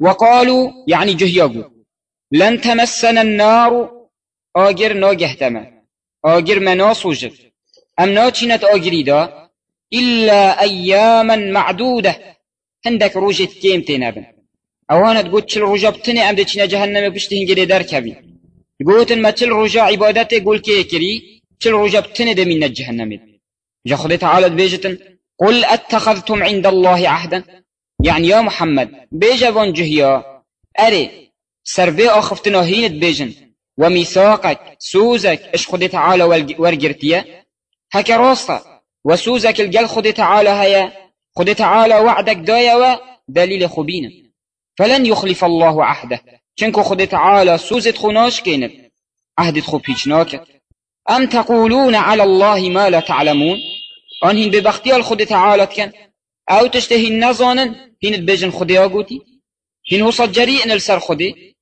وقالوا يعني جهياقو لن تمسنا النار آجر ناجهتما آجر مناس وجد أم ناچينت آجريدا إلا أياما معدودة هندك روجة كيم تنابن أوانا تقول تشل رجا بتني أم دچينا جهنم بشتهن جدي در كبي قوتن ما تشل رجا عبادته قول كي كري تشل رجا بتني دمين الجهنم جا خدي تعالى بيجتن قل أتخذتم عند الله عهدا؟ يعني يا محمد بيجا وان جهيا أري سربي أخفتنا هينت بيجن. وميثاقك سوزك إش خدي تعالى ورقرتيا هكا راستا. وسوزك الجل خدي تعالى هيا. خدي تعالى وعدك دايا دليل خبينه فلن يخلف الله عهده. چنكو خدي تعالى سوزت خناش كينت عهدت خو پیچ أم تقولون على الله ما لا تعلمون؟ آن هین ببختیال خود تعالى كان أو تشتهي نزانن هين بيجن خدي أقوتي هين وصل جريء السر خدي.